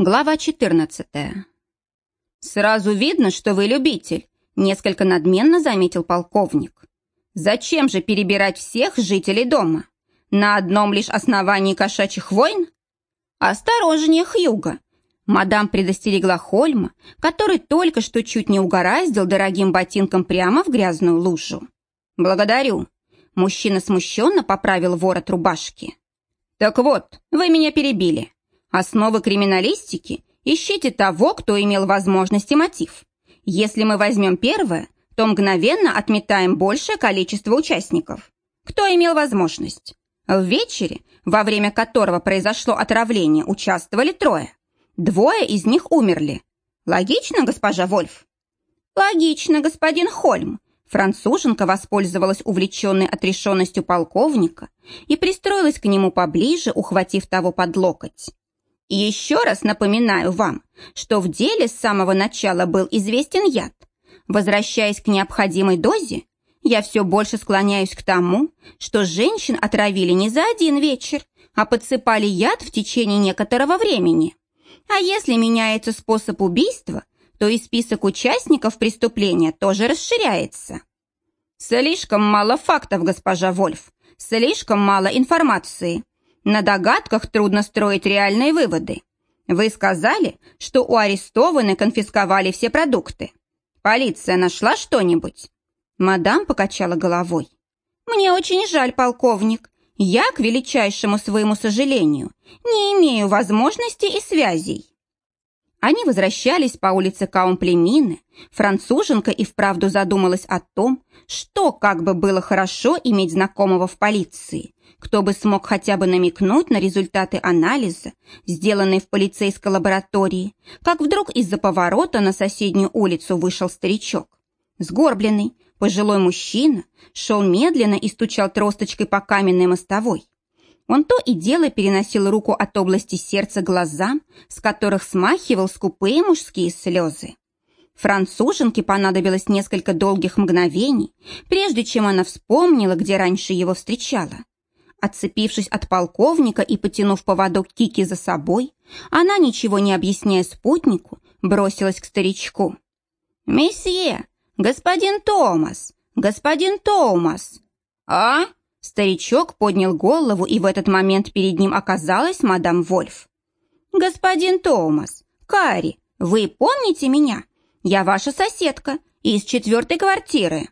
Глава 14. «Сразу видно, что вы любитель», — несколько надменно заметил полковник. «Зачем же перебирать всех жителей дома? На одном лишь основании кошачьих войн?» «Осторожнее, Хьюга!» Мадам предостерегла Хольма, который только что чуть не угораздил дорогим ботинком прямо в грязную лужу. «Благодарю». Мужчина смущенно поправил ворот рубашки. «Так вот, вы меня перебили. Основы криминалистики ищите того, кто имел возможность и мотив. Если мы возьмем первое, то мгновенно отметаем большее количество участников. Кто имел возможность? В вечере, во время которого произошло отравление, участвовали трое. Двое из них умерли. Логично, госпожа Вольф? Логично, господин Хольм. Француженка воспользовалась увлеченной отрешенностью полковника и пристроилась к нему поближе, ухватив того под локоть. Еще раз напоминаю вам, что в деле с самого начала был известен яд. Возвращаясь к необходимой дозе, я все больше склоняюсь к тому, что женщин отравили не за один вечер, а подсыпали яд в течение некоторого времени. А если меняется способ убийства, то и список участников преступления тоже расширяется. Слишком мало фактов, госпожа Вольф, слишком мало информации. На догадках трудно строить реальные выводы. Вы сказали, что у арестованной конфисковали все продукты. Полиция нашла что-нибудь? Мадам покачала головой. Мне очень жаль, полковник. Я, к величайшему своему сожалению, не имею возможностей и связей. Они возвращались по улице Каумплемины. Француженка и вправду задумалась о том, что как бы было хорошо иметь знакомого в полиции, кто бы смог хотя бы намекнуть на результаты анализа, сделанные в полицейской лаборатории, как вдруг из-за поворота на соседнюю улицу вышел старичок. Сгорбленный, пожилой мужчина, шел медленно и стучал тросточкой по каменной мостовой. Он то и дело переносил руку от области сердца глазам, с которых смахивал скупые мужские слезы. Француженке понадобилось несколько долгих мгновений, прежде чем она вспомнила, где раньше его встречала. Отцепившись от полковника и потянув поводок Кики за собой, она, ничего не объясняя спутнику, бросилась к старичку. «Месье! Господин Томас! Господин Томас!» «А?» Старичок поднял голову, и в этот момент перед ним оказалась мадам Вольф. «Господин Томас, Кари, вы помните меня? Я ваша соседка из четвертой квартиры».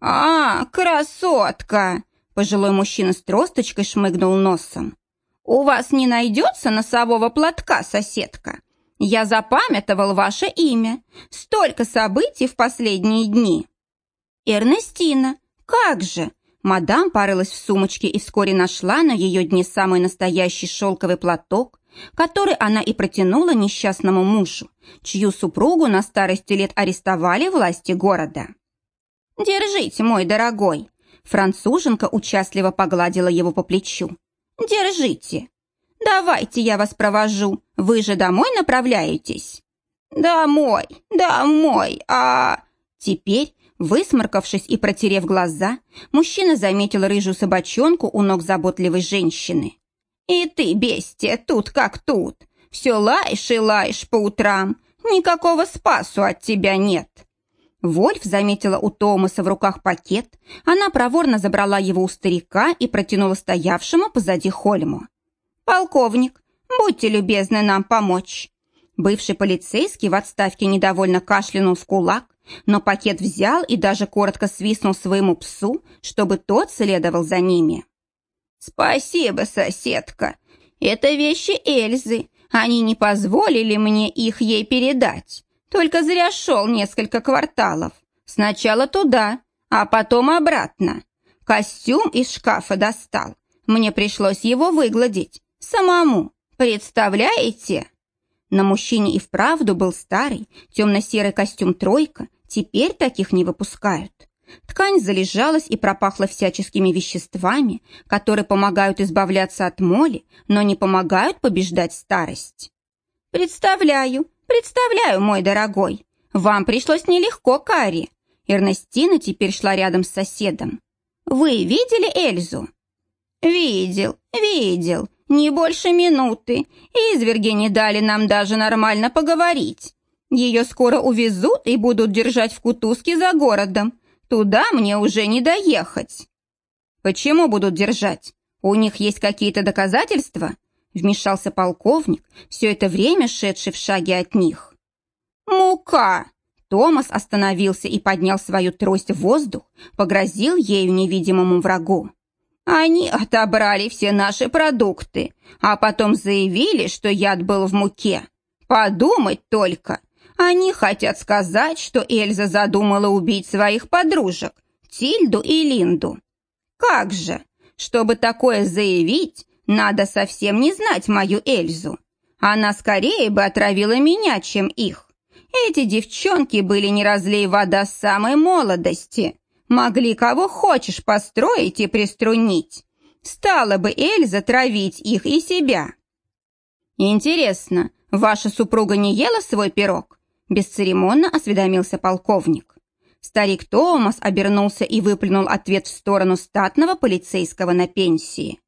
«А, красотка!» Пожилой мужчина с тросточкой шмыгнул носом. «У вас не найдется носового платка, соседка? Я запамятовал ваше имя. Столько событий в последние дни». «Эрнестина, как же!» Мадам порылась в сумочке и вскоре нашла на ее дне самый настоящий шелковый платок, который она и протянула несчастному мужу, чью супругу на старости лет арестовали власти города. «Держите, мой дорогой!» Француженка участливо погладила его по плечу. «Держите. Давайте я вас провожу. Вы же домой направляетесь?» «Домой, домой, а...» Теперь, высморкавшись и протерев глаза, мужчина заметил рыжую собачонку у ног заботливой женщины. «И ты, бестия, тут как тут. Все лаешь и лаешь по утрам. Никакого спасу от тебя нет». Вольф заметила у Томаса в руках пакет. Она проворно забрала его у старика и протянула стоявшему позади Хольму. «Полковник, будьте любезны нам помочь». Бывший полицейский в отставке недовольно кашлянул в кулак, но пакет взял и даже коротко свистнул своему псу, чтобы тот следовал за ними. «Спасибо, соседка. Это вещи Эльзы. Они не позволили мне их ей передать. Только зря шел несколько кварталов. Сначала туда, а потом обратно. Костюм из шкафа достал. Мне пришлось его выгладить. Самому. Представляете? На мужчине и вправду был старый, темно-серый костюм «тройка». Теперь таких не выпускают. Ткань залежалась и пропахла всяческими веществами, которые помогают избавляться от моли, но не помогают побеждать старость. «Представляю, представляю, мой дорогой. Вам пришлось нелегко, Кари». Эрнестина теперь шла рядом с соседом. «Вы видели Эльзу?» «Видел, видел. Не больше минуты. Изверги не дали нам даже нормально поговорить. Ее скоро увезут и будут держать в кутузке за городом. Туда мне уже не доехать». «Почему будут держать? У них есть какие-то доказательства?» Вмешался полковник, все это время шедший в шаге от них. «Мука!» Томас остановился и поднял свою трость в воздух, погрозил ею невидимому врагу. «Они отобрали все наши продукты, а потом заявили, что яд был в муке. Подумать только! Они хотят сказать, что Эльза задумала убить своих подружек, Тильду и Линду. Как же! Чтобы такое заявить, надо совсем не знать мою Эльзу. Она скорее бы отравила меня, чем их. Эти девчонки были не разлей вода с самой молодости. Могли кого хочешь построить и приструнить. Стала бы Эльза травить их и себя. Интересно, ваша супруга не ела свой пирог? Бесцеремонно осведомился полковник. Старик Томас обернулся и выплюнул ответ в сторону статного полицейского на пенсии.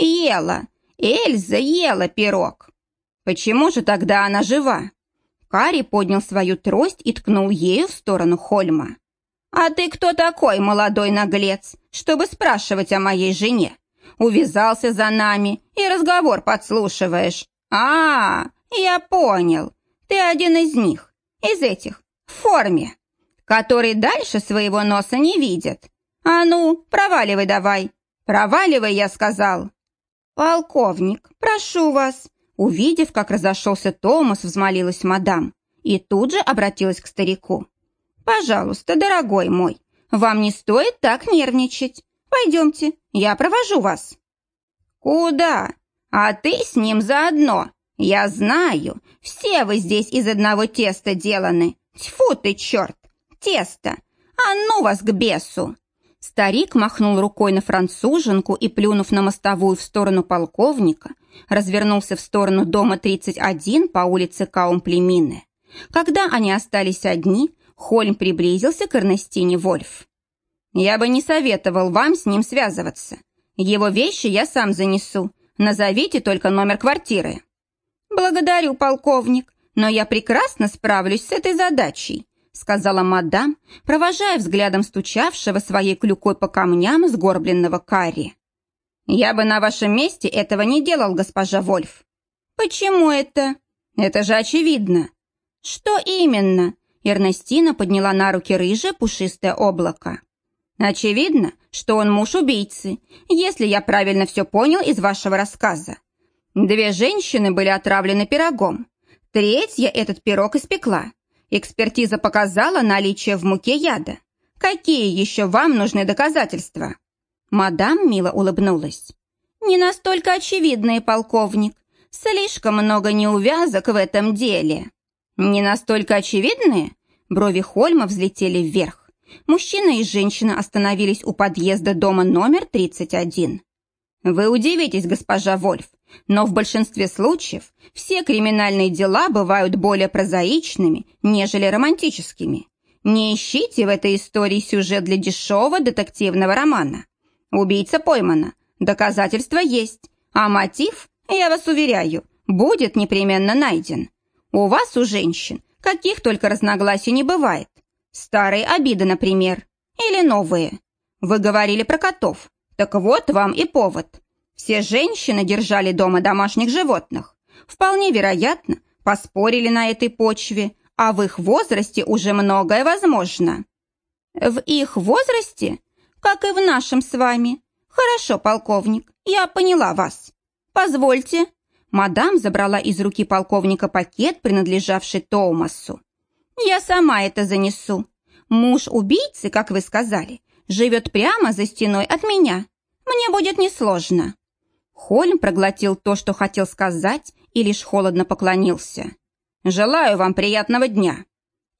«Ела! Эльза ела пирог!» «Почему же тогда она жива?» Кари поднял свою трость и ткнул ею в сторону Хольма. «А ты кто такой, молодой наглец, чтобы спрашивать о моей жене? Увязался за нами и разговор подслушиваешь. А, я понял. Ты один из них, из этих, в форме, который дальше своего носа не видит. А ну, проваливай давай. Проваливай, я сказал. «Полковник, прошу вас!» Увидев, как разошелся Томас, взмолилась мадам и тут же обратилась к старику. «Пожалуйста, дорогой мой, вам не стоит так нервничать. Пойдемте, я провожу вас». «Куда? А ты с ним заодно. Я знаю, все вы здесь из одного теста деланы. Тьфу ты, черт! Тесто! А ну вас к бесу!» Старик махнул рукой на француженку и, плюнув на мостовую в сторону полковника, развернулся в сторону дома 31 по улице Каумплемины. Когда они остались одни, Хольм приблизился к Эрнестине Вольф. «Я бы не советовал вам с ним связываться. Его вещи я сам занесу. Назовите только номер квартиры». «Благодарю, полковник, но я прекрасно справлюсь с этой задачей», сказала мадам, провожая взглядом стучавшего своей клюкой по камням сгорбленного карри. «Я бы на вашем месте этого не делал, госпожа Вольф». «Почему это?» «Это же очевидно». «Что именно?» Эрнестина подняла на руки рыжее пушистое облако. «Очевидно, что он муж убийцы, если я правильно все понял из вашего рассказа. Две женщины были отравлены пирогом. Третья этот пирог испекла. Экспертиза показала наличие в муке яда. Какие еще вам нужны доказательства?» Мадам мило улыбнулась. «Не настолько очевидные, полковник. Слишком много неувязок в этом деле». «Не настолько очевидные?» Брови Хольма взлетели вверх. Мужчина и женщина остановились у подъезда дома номер 31. «Вы удивитесь, госпожа Вольф, но в большинстве случаев все криминальные дела бывают более прозаичными, нежели романтическими. Не ищите в этой истории сюжет для дешевого детективного романа. Убийца поймана, доказательства есть, а мотив, я вас уверяю, будет непременно найден. У вас, у женщин, каких только разногласий не бывает. Старые обиды, например, или новые. Вы говорили про котов, так вот вам и повод. Все женщины держали дома домашних животных. Вполне вероятно, поспорили на этой почве, а в их возрасте уже многое возможно. В их возрасте как и в нашем с вами. Хорошо, полковник, я поняла вас. Позвольте». Мадам забрала из руки полковника пакет, принадлежавший Тоумасу. «Я сама это занесу. Муж убийцы, как вы сказали, живет прямо за стеной от меня. Мне будет несложно». Хольм проглотил то, что хотел сказать, и лишь холодно поклонился. «Желаю вам приятного дня».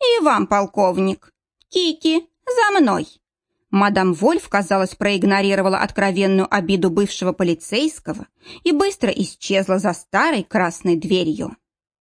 «И вам, полковник. Кики, за мной». Мадам Вольф, казалось, проигнорировала откровенную обиду бывшего полицейского и быстро исчезла за старой красной дверью.